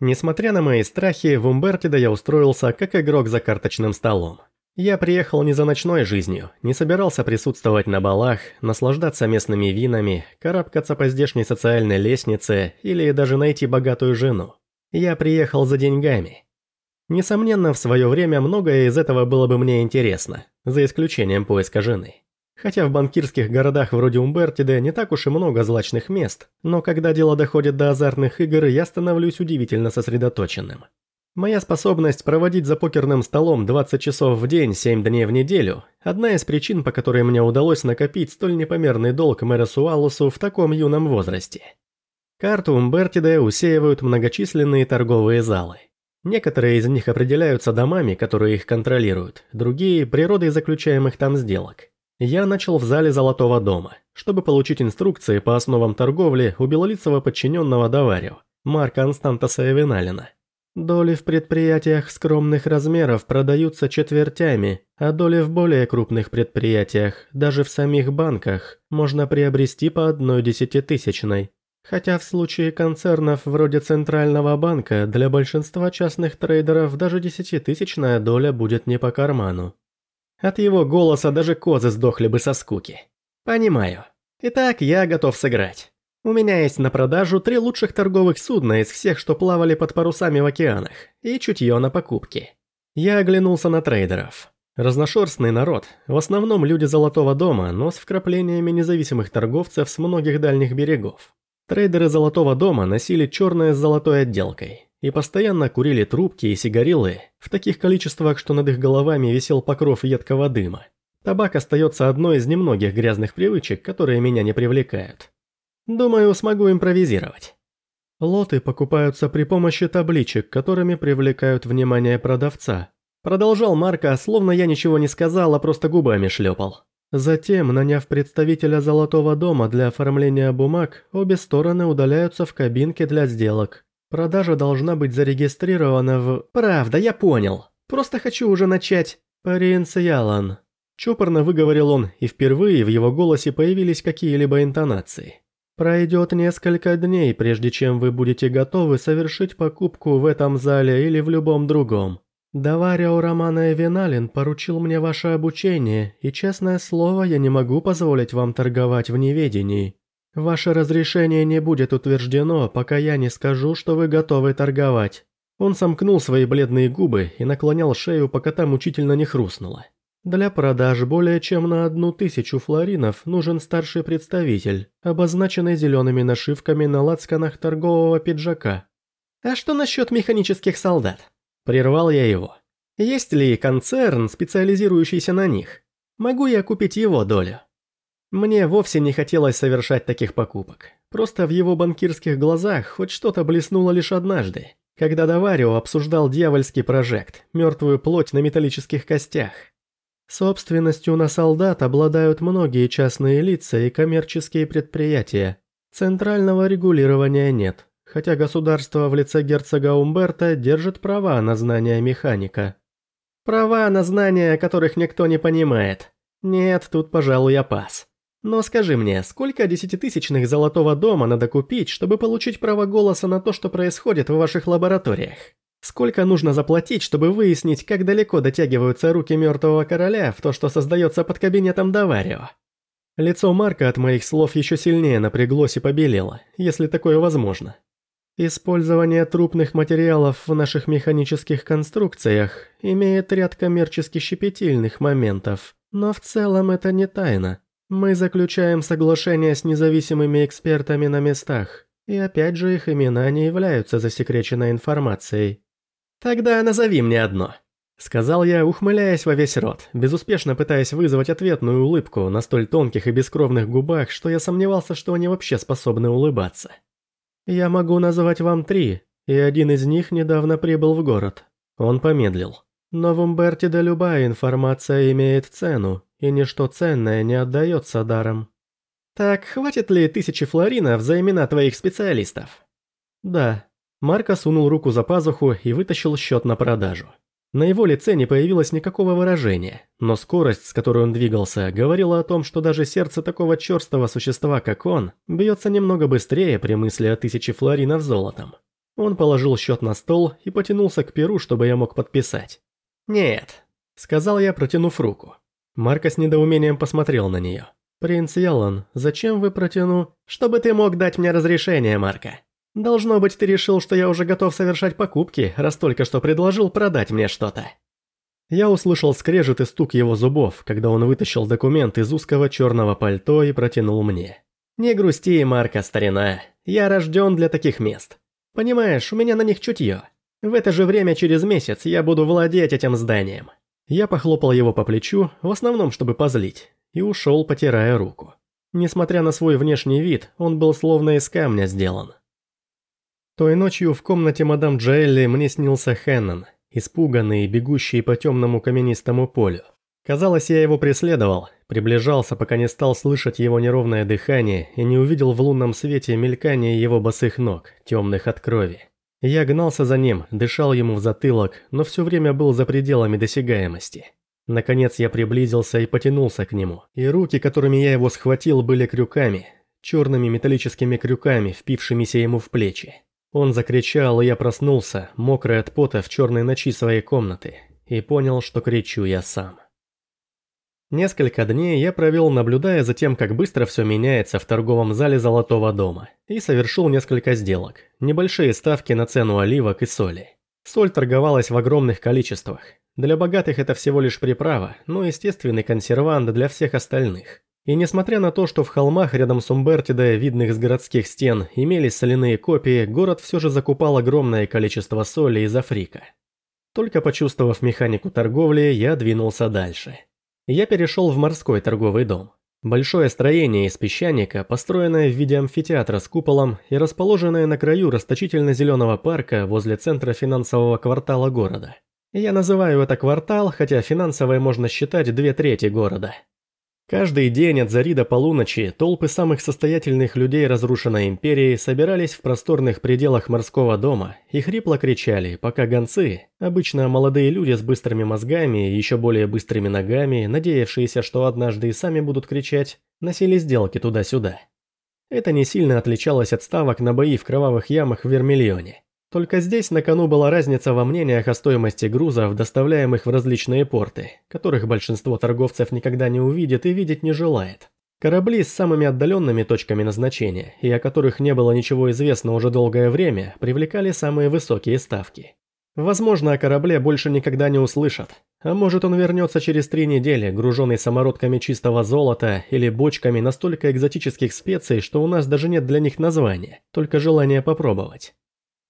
Несмотря на мои страхи, в Умбертида я устроился как игрок за карточным столом. Я приехал не за ночной жизнью, не собирался присутствовать на балах, наслаждаться местными винами, карабкаться по здешней социальной лестнице или даже найти богатую жену. Я приехал за деньгами. Несомненно, в свое время многое из этого было бы мне интересно, за исключением поиска жены. Хотя в банкирских городах вроде Умбертиде не так уж и много злачных мест, но когда дело доходит до азартных игр, я становлюсь удивительно сосредоточенным. Моя способность проводить за покерным столом 20 часов в день, 7 дней в неделю – одна из причин, по которой мне удалось накопить столь непомерный долг Мэросу Аллусу в таком юном возрасте. Карту Умбертиде усеивают многочисленные торговые залы. Некоторые из них определяются домами, которые их контролируют, другие – природой заключаемых там сделок. Я начал в зале Золотого дома, чтобы получить инструкции по основам торговли у белолицего подчиненного Даварио, Марка Анстантаса Эвеналина. Доли в предприятиях скромных размеров продаются четвертями, а доли в более крупных предприятиях, даже в самих банках, можно приобрести по одной десятитысячной. Хотя в случае концернов вроде Центрального банка для большинства частных трейдеров даже десятитысячная доля будет не по карману. От его голоса даже козы сдохли бы со скуки. Понимаю. Итак, я готов сыграть. У меня есть на продажу три лучших торговых судна из всех, что плавали под парусами в океанах, и чутье на покупки. Я оглянулся на трейдеров. Разношерстный народ, в основном люди Золотого дома, но с вкраплениями независимых торговцев с многих дальних берегов. Трейдеры Золотого дома носили черное с золотой отделкой и постоянно курили трубки и сигарилы в таких количествах, что над их головами висел покров едкого дыма. Табак остается одной из немногих грязных привычек, которые меня не привлекают. Думаю, смогу импровизировать. Лоты покупаются при помощи табличек, которыми привлекают внимание продавца. Продолжал Марко, словно я ничего не сказал, а просто губами шлепал. Затем, наняв представителя Золотого дома для оформления бумаг, обе стороны удаляются в кабинке для сделок. Продажа должна быть зарегистрирована в... Правда, я понял. Просто хочу уже начать... Принц Ялан. Чопорно выговорил он, и впервые в его голосе появились какие-либо интонации. Пройдет несколько дней, прежде чем вы будете готовы совершить покупку в этом зале или в любом другом. Даварио Романа Эвеналин поручил мне ваше обучение, и, честное слово, я не могу позволить вам торговать в неведении. Ваше разрешение не будет утверждено, пока я не скажу, что вы готовы торговать». Он сомкнул свои бледные губы и наклонял шею, пока там мучительно не хрустнуло. Для продаж более чем на одну тысячу флоринов нужен старший представитель, обозначенный зелеными нашивками на лацканах торгового пиджака. «А что насчет механических солдат?» Прервал я его. «Есть ли концерн, специализирующийся на них? Могу я купить его долю?» Мне вовсе не хотелось совершать таких покупок. Просто в его банкирских глазах хоть что-то блеснуло лишь однажды, когда Даварио обсуждал дьявольский прожект, мертвую плоть на металлических костях. Собственностью на солдат обладают многие частные лица и коммерческие предприятия. Центрального регулирования нет, хотя государство в лице герцога Умберта держит права на знания механика. Права на знания, которых никто не понимает. Нет, тут, пожалуй, я пас. Но скажи мне, сколько десятитысячных золотого дома надо купить, чтобы получить право голоса на то, что происходит в ваших лабораториях? Сколько нужно заплатить, чтобы выяснить, как далеко дотягиваются руки мертвого короля в то, что создается под кабинетом Даварио? Лицо Марка от моих слов еще сильнее напряглось и побелело, если такое возможно. Использование трупных материалов в наших механических конструкциях имеет ряд коммерчески щепетильных моментов, но в целом это не тайна. Мы заключаем соглашения с независимыми экспертами на местах, и опять же их имена не являются засекреченной информацией. «Тогда назови мне одно», — сказал я, ухмыляясь во весь рот, безуспешно пытаясь вызвать ответную улыбку на столь тонких и бескровных губах, что я сомневался, что они вообще способны улыбаться. «Я могу назвать вам три, и один из них недавно прибыл в город». Он помедлил. «Но в Умбертиде любая информация имеет цену, и ничто ценное не отдается даром». «Так хватит ли тысячи флоринов за имена твоих специалистов?» «Да», Марко сунул руку за пазуху и вытащил счет на продажу. На его лице не появилось никакого выражения, но скорость, с которой он двигался, говорила о том, что даже сердце такого черстого существа, как он, бьется немного быстрее при мысли о тысяче флоринов золотом. Он положил счет на стол и потянулся к перу, чтобы я мог подписать. «Нет», — сказал я, протянув руку. Марко с недоумением посмотрел на нее. «Принц Ялан, зачем вы протяну...» «Чтобы ты мог дать мне разрешение, Марко. Должно быть, ты решил, что я уже готов совершать покупки, раз только что предложил продать мне что-то». Я услышал скрежет и стук его зубов, когда он вытащил документ из узкого черного пальто и протянул мне. «Не грусти, Марка, старина. Я рожден для таких мест. Понимаешь, у меня на них чутье. В это же время через месяц я буду владеть этим зданием». Я похлопал его по плечу, в основном чтобы позлить, и ушел, потирая руку. Несмотря на свой внешний вид, он был словно из камня сделан. Той ночью в комнате мадам Джаэлли мне снился Хеннон, испуганный и бегущий по темному каменистому полю. Казалось, я его преследовал, приближался, пока не стал слышать его неровное дыхание и не увидел в лунном свете мелькание его босых ног, темных от крови. Я гнался за ним, дышал ему в затылок, но все время был за пределами досягаемости. Наконец я приблизился и потянулся к нему, и руки, которыми я его схватил, были крюками, черными металлическими крюками, впившимися ему в плечи. Он закричал, и я проснулся, мокрый от пота в черной ночи своей комнаты, и понял, что кричу я сам. Несколько дней я провел, наблюдая за тем, как быстро все меняется в торговом зале Золотого дома, и совершил несколько сделок, небольшие ставки на цену оливок и соли. Соль торговалась в огромных количествах. Для богатых это всего лишь приправа, но естественный консервант для всех остальных. И несмотря на то, что в холмах рядом с Умбертидо, видных с городских стен, имелись соляные копии, город все же закупал огромное количество соли из Африка. Только почувствовав механику торговли, я двинулся дальше. Я перешел в морской торговый дом. Большое строение из песчаника, построенное в виде амфитеатра с куполом и расположенное на краю расточительно-зеленого парка возле центра финансового квартала города. Я называю это квартал, хотя финансовое можно считать две трети города. Каждый день от зари до полуночи толпы самых состоятельных людей разрушенной империи собирались в просторных пределах морского дома и хрипло кричали, пока гонцы, обычно молодые люди с быстрыми мозгами и еще более быстрыми ногами, надеявшиеся, что однажды и сами будут кричать, носили сделки туда-сюда. Это не сильно отличалось от ставок на бои в кровавых ямах в Вермильоне. Только здесь на кону была разница во мнениях о стоимости грузов, доставляемых в различные порты, которых большинство торговцев никогда не увидит и видеть не желает. Корабли с самыми отдаленными точками назначения, и о которых не было ничего известно уже долгое время, привлекали самые высокие ставки. Возможно, о корабле больше никогда не услышат. А может он вернется через три недели, груженный самородками чистого золота или бочками настолько экзотических специй, что у нас даже нет для них названия, только желание попробовать.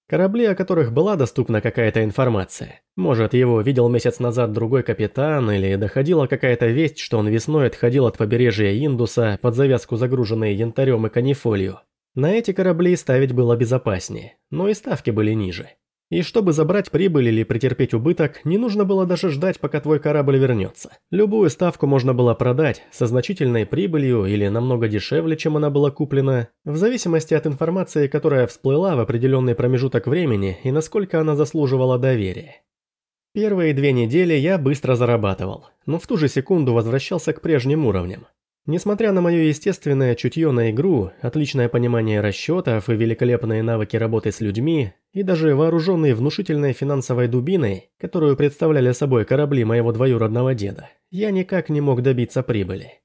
Корабли, о которых была доступна какая-то информация. Может, его видел месяц назад другой капитан, или доходила какая-то весть, что он весной отходил от побережья Индуса под завязку загруженные янтарем и канифолью. На эти корабли ставить было безопаснее, но и ставки были ниже. И чтобы забрать прибыль или претерпеть убыток, не нужно было даже ждать, пока твой корабль вернется. Любую ставку можно было продать со значительной прибылью или намного дешевле, чем она была куплена, в зависимости от информации, которая всплыла в определенный промежуток времени и насколько она заслуживала доверия. Первые две недели я быстро зарабатывал, но в ту же секунду возвращался к прежним уровням. Несмотря на мое естественное чутье на игру, отличное понимание расчетов и великолепные навыки работы с людьми, и даже вооруженные внушительной финансовой дубиной, которую представляли собой корабли моего двоюродного деда, я никак не мог добиться прибыли.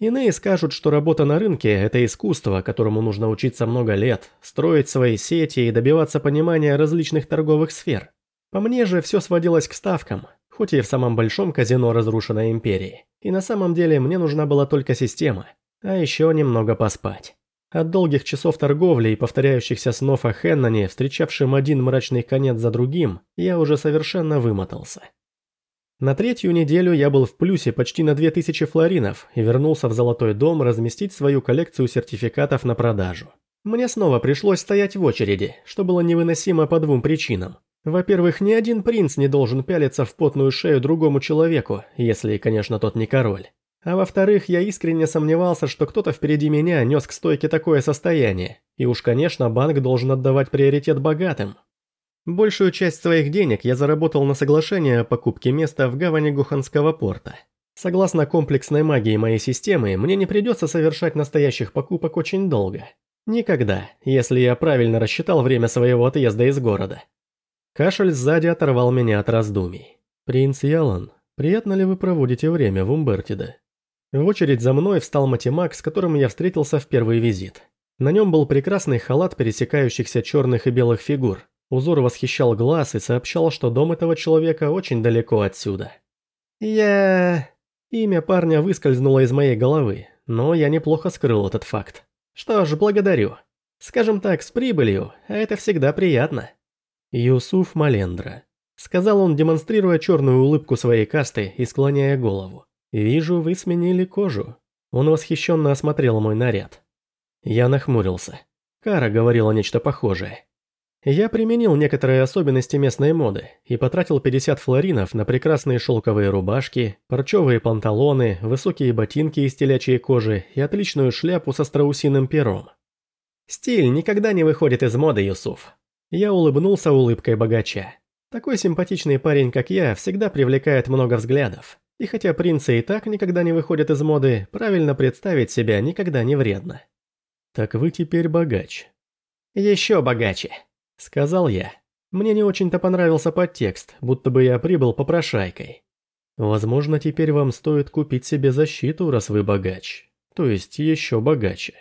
Иные скажут, что работа на рынке – это искусство, которому нужно учиться много лет, строить свои сети и добиваться понимания различных торговых сфер. По мне же все сводилось к ставкам, хоть и в самом большом казино разрушенной империи. И на самом деле мне нужна была только система, а еще немного поспать. От долгих часов торговли и повторяющихся снов о Хенноне, встречавшем один мрачный конец за другим, я уже совершенно вымотался. На третью неделю я был в плюсе почти на 2000 флоринов и вернулся в Золотой дом разместить свою коллекцию сертификатов на продажу. Мне снова пришлось стоять в очереди, что было невыносимо по двум причинам. Во-первых, ни один принц не должен пялиться в потную шею другому человеку, если, конечно, тот не король. А во-вторых, я искренне сомневался, что кто-то впереди меня нес к стойке такое состояние. И уж, конечно, банк должен отдавать приоритет богатым. Большую часть своих денег я заработал на соглашение о покупке места в гавани Гуханского порта. Согласно комплексной магии моей системы, мне не придется совершать настоящих покупок очень долго. Никогда, если я правильно рассчитал время своего отъезда из города. Кашель сзади оторвал меня от раздумий. «Принц Ялан, приятно ли вы проводите время в Умбертиде?» В очередь за мной встал матемак, с которым я встретился в первый визит. На нем был прекрасный халат пересекающихся черных и белых фигур. Узор восхищал глаз и сообщал, что дом этого человека очень далеко отсюда. «Я...» Имя парня выскользнуло из моей головы, но я неплохо скрыл этот факт. Что ж, благодарю. Скажем так, с прибылью, а это всегда приятно. Юсуф Малендра. Сказал он, демонстрируя черную улыбку своей касты и склоняя голову. «Вижу, вы сменили кожу». Он восхищенно осмотрел мой наряд. Я нахмурился. Кара говорила нечто похожее. Я применил некоторые особенности местной моды и потратил 50 флоринов на прекрасные шелковые рубашки, парчевые панталоны, высокие ботинки из телячьей кожи и отличную шляпу со страусиным пером. Стиль никогда не выходит из моды, Юсуф. Я улыбнулся улыбкой богача. Такой симпатичный парень, как я, всегда привлекает много взглядов. И хотя принцы и так никогда не выходят из моды, правильно представить себя никогда не вредно. Так вы теперь богач. Еще богаче. Сказал я. Мне не очень-то понравился подтекст, будто бы я прибыл попрошайкой. Возможно, теперь вам стоит купить себе защиту, раз вы богач. То есть еще богаче.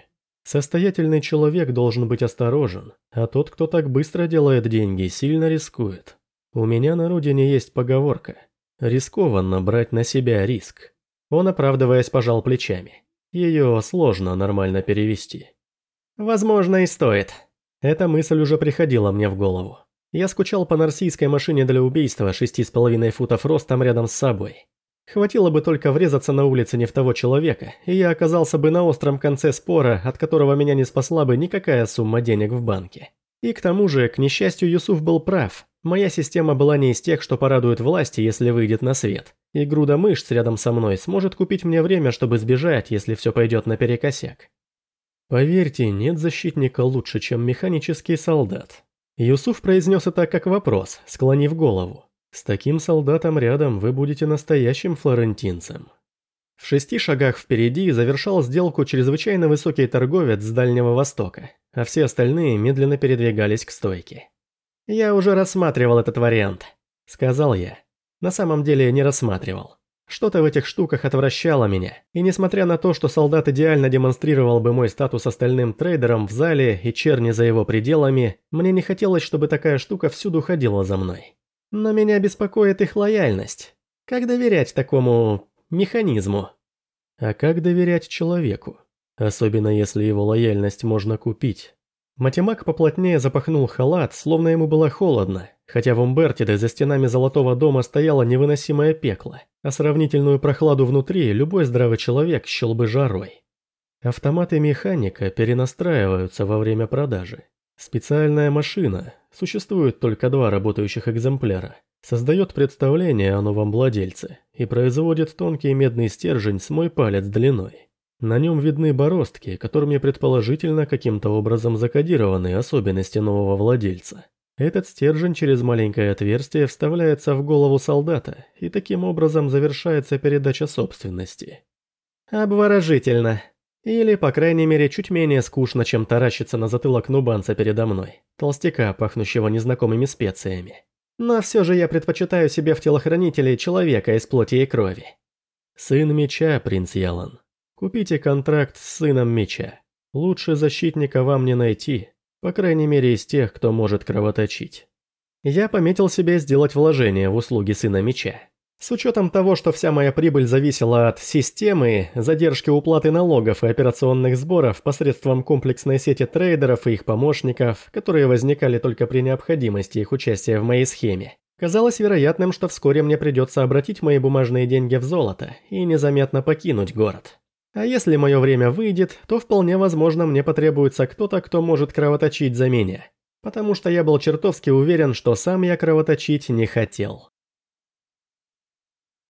Состоятельный человек должен быть осторожен, а тот, кто так быстро делает деньги, сильно рискует. У меня на родине есть поговорка. Рискованно брать на себя риск. Он, оправдываясь, пожал плечами. Ее сложно нормально перевести. Возможно, и стоит. Эта мысль уже приходила мне в голову. Я скучал по нарсийской машине для убийства шести с половиной футов ростом рядом с собой. Хватило бы только врезаться на улице не в того человека, и я оказался бы на остром конце спора, от которого меня не спасла бы никакая сумма денег в банке. И к тому же, к несчастью, Юсуф был прав. Моя система была не из тех, что порадует власти, если выйдет на свет. И груда мышц рядом со мной сможет купить мне время, чтобы сбежать, если все пойдет наперекосяк. Поверьте, нет защитника лучше, чем механический солдат. Юсуф произнес это как вопрос, склонив голову. С таким солдатом рядом вы будете настоящим флорентинцем. В шести шагах впереди завершал сделку чрезвычайно высокий торговец с Дальнего Востока, а все остальные медленно передвигались к стойке. «Я уже рассматривал этот вариант», — сказал я. На самом деле не рассматривал. Что-то в этих штуках отвращало меня, и несмотря на то, что солдат идеально демонстрировал бы мой статус остальным трейдерам в зале и черни за его пределами, мне не хотелось, чтобы такая штука всюду ходила за мной. Но меня беспокоит их лояльность. Как доверять такому... механизму? А как доверять человеку? Особенно если его лояльность можно купить. Матемак поплотнее запахнул халат, словно ему было холодно, хотя в Умбертиде за стенами Золотого дома стояло невыносимое пекло, а сравнительную прохладу внутри любой здравый человек счел бы жарой. Автоматы механика перенастраиваются во время продажи. Специальная машина, существует только два работающих экземпляра, создает представление о новом владельце и производит тонкий медный стержень с мой палец длиной. На нем видны бороздки, которыми предположительно каким-то образом закодированы особенности нового владельца. Этот стержень через маленькое отверстие вставляется в голову солдата, и таким образом завершается передача собственности. Обворожительно. Или, по крайней мере, чуть менее скучно, чем таращиться на затылок нубанца передо мной, толстяка, пахнущего незнакомыми специями. Но все же я предпочитаю себе в телохранителе человека из плоти и крови. Сын меча, принц Ялан. Купите контракт с сыном меча. Лучше защитника вам не найти, по крайней мере из тех, кто может кровоточить. Я пометил себе сделать вложение в услуги сына меча. С учетом того, что вся моя прибыль зависела от системы, задержки уплаты налогов и операционных сборов посредством комплексной сети трейдеров и их помощников, которые возникали только при необходимости их участия в моей схеме, казалось вероятным, что вскоре мне придется обратить мои бумажные деньги в золото и незаметно покинуть город. А если мое время выйдет, то вполне возможно мне потребуется кто-то, кто может кровоточить за меня. Потому что я был чертовски уверен, что сам я кровоточить не хотел.